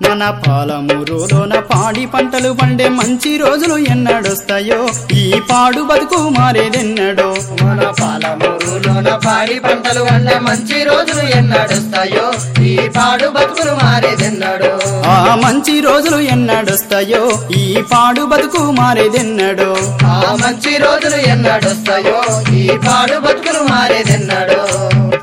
మన పాలమూరులోన పాడి పంటలు పండే మంచి రోజులు ఎన్నడొస్తాయో? ఈ పాడు బతుకు మారేదెన్నడో? మన పాలమూరులోన పాడి పంటలు వండే మంచి రోజులు ఎన్నడుస్తాయో? ఈ పాడు బతుకులు మారేదెన్నడో? ఆ మంచి రోజులు ఎన్నడొస్తాయో? ఈ పాడు బతుకు మారేదెన్నడో? ఆ మంచి రోజులు ఎన్నడొస్తాయో? ఈ పాడు బతుకులు మారేదెన్నడో?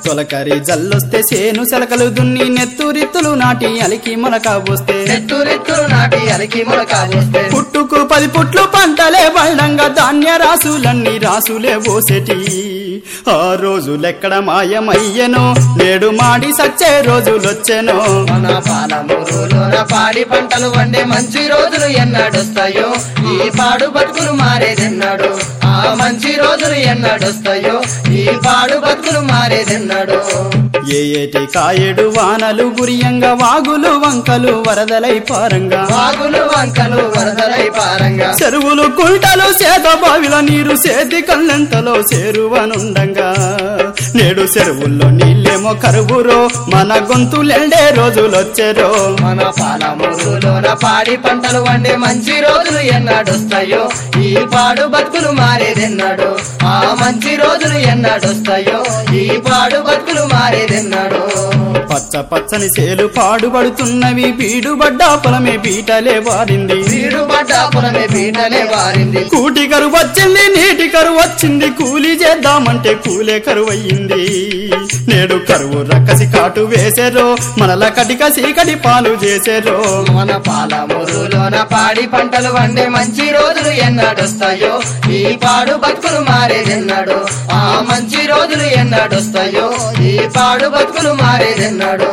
తొలకరి జల్లొస్తే సేను సెలకలు దున్ని నెత్తురిత్తులు నాటి అలికి మొలక పోస్తే. నెత్తురెత్తులు నాటి అలికి మొలక పోస్తే. పుట్టుకు పది పుట్లు పంటలే బళ్ళంగా ధాన్య రాసులన్నీ రాసులే పోసేటి ఆ రోజులెక్కడ మాయమయ్యనో నేడు మాడి సచ్చే రోజులొచ్చెనో. మన పాలమూరులోన పాడి పంటలు వండే మంచి రోజులు ఎన్నడొస్తాయో ఈ పాడు బతుకులు మారేదెన్నడు ఆ మంచి రోజులు ఎన్నడొస్తాయో ఈ పాడు బతుకులు మారేదెన్నడు ఏ ఏటి కాయడు వానలు గురియంగా వాగులు వంకలు వరదలై పారంగా. వాగులు వంకలు వరదలై పారంగా. చెరువులు కుంటలు సేత బావిల నీరు సేతి కళ్ళెంతలో చేరువనుండంగా. నేడు చెరువుల్లో నీళ్ళేమో కరువురో మన గొంతులెండే రోజులొచ్చెరో. మన పాలమూరులోన పాడి పంటలు వండే మంచి రోజులు ఎన్నడొస్తాయో ఈ పాడు బతుకులు మారేదెన్నడు. ఆ మంచి రోజులు ఎన్నడొస్తాయో ఈ పాడు బతుకులు పచ్చ పచ్చని సేలు పాడుబడుతున్నవి బీడుబడ్డ పొలమే బీటలే వారింది. వీడు పడ్డాపురమే పీటలే వారింది. కూటి కరువు వచ్చింది నీటి కరువు వచ్చింది కూలి చేద్దామంటే కూలే కరువు అయ్యింది నేడు కరువు రక్కసి కాటు వేసేరో మనల కటిక సీకటి పాలు చేసేరో. మన పాలమూరులోన పాడి పంటలు వండే మంచి రోజులు ఎన్నడొస్తాయో. ఈ పాడు బతుకులు మారేదెన్నడు. ఆ మంచి రోజులు ఎన్నడొస్తాయో? ఈ పాడు బతుకులు మారేదెన్నడు?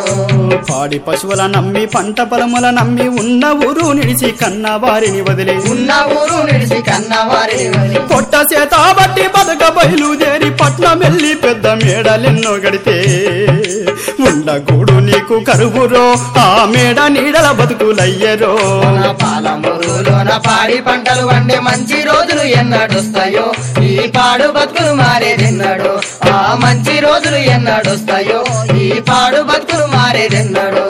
పాడి పశువుల నమ్మి పంట పొలముల నమ్మి ఉన్న ఊరు నిడిచి కన్న వారిని వదిలి. ఉన్న ఊరు నిడిసి కన్నవారిని వదిలి. పొట్ట చేత బట్టి బతక బయలుదేరి పట్నం వెళ్ళి పెద్ద మేడలెన్నో గడితే ఉండగూడు నీకు కరువురో ఆ మేడ నీడల బతుకులయ్యరో. పాలమూరులోన పాడి పంటలు వండే మంచి రోజులు ఎన్నడొస్తాయో. ఈ పాడు బతుకులు మారేదెన్నడు ఆ మంచి రోజులు ఎన్నడొస్తాయో. ఈ పాడు బతుకులు మారేదెన్నడు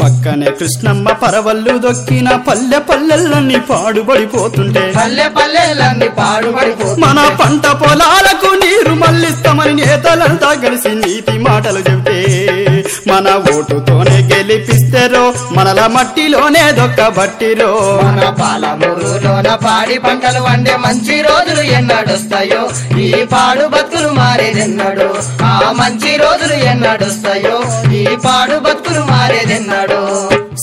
పక్కనే కృష్ణమ్మ పరవళ్ళు దొక్కిన పల్లె పల్లెల్లన్నీ పాడుబడిపోతుంటే పల్లె పల్లెలన్నీ పాడుపడిపో మన పంట పొలాలకు నీరు మళ్ళిస్తామని నేతలంతా కలిసి నీతి మాటలు చెబితే మన ఓటుతోనే గెలిపిస్తారో మనల మట్టిలోనే దొక్కబట్టిరో మన పాలమూరులోన పాడి పంటలు వండే మంచి రోజులు ఎన్నడొస్తాయో ఈ పాడు బతుకులు మారేదెన్నడు. ఆ మంచి రోజులు ఎన్నడొస్తాయో ఈ పాడు బతుకులు మారేదెన్నడు.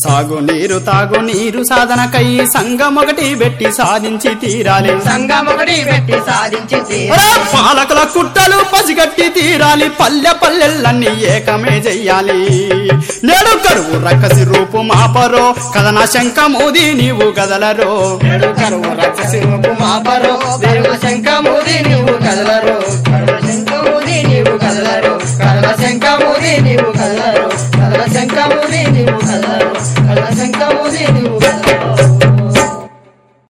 సాగు నీరు తాగు నీరు సాధనకై సంఘం ఒకటి పెట్టి సాధించి తీరాలి. సంఘం ఒకటి పెట్టి సాధించి పాలకుల కుట్టలు పసిగట్టి తీరాలి. పల్లె పల్లెల్లన్నీ ఏకమే చెయ్యాలి. నేడు కరువు రక్కసి రూపు మాపరో కథన శంఖమూది నీవు గదలరో ఏడు కరువు రక్షసి రూపు మాపరు వెలుగు శంఖమూది నీవు కదలరు. నీవు కదలరు. కరుణ శంఖమూది నీవు కదలరు. శంఖమూది నీవు కదలరు. 時間教えて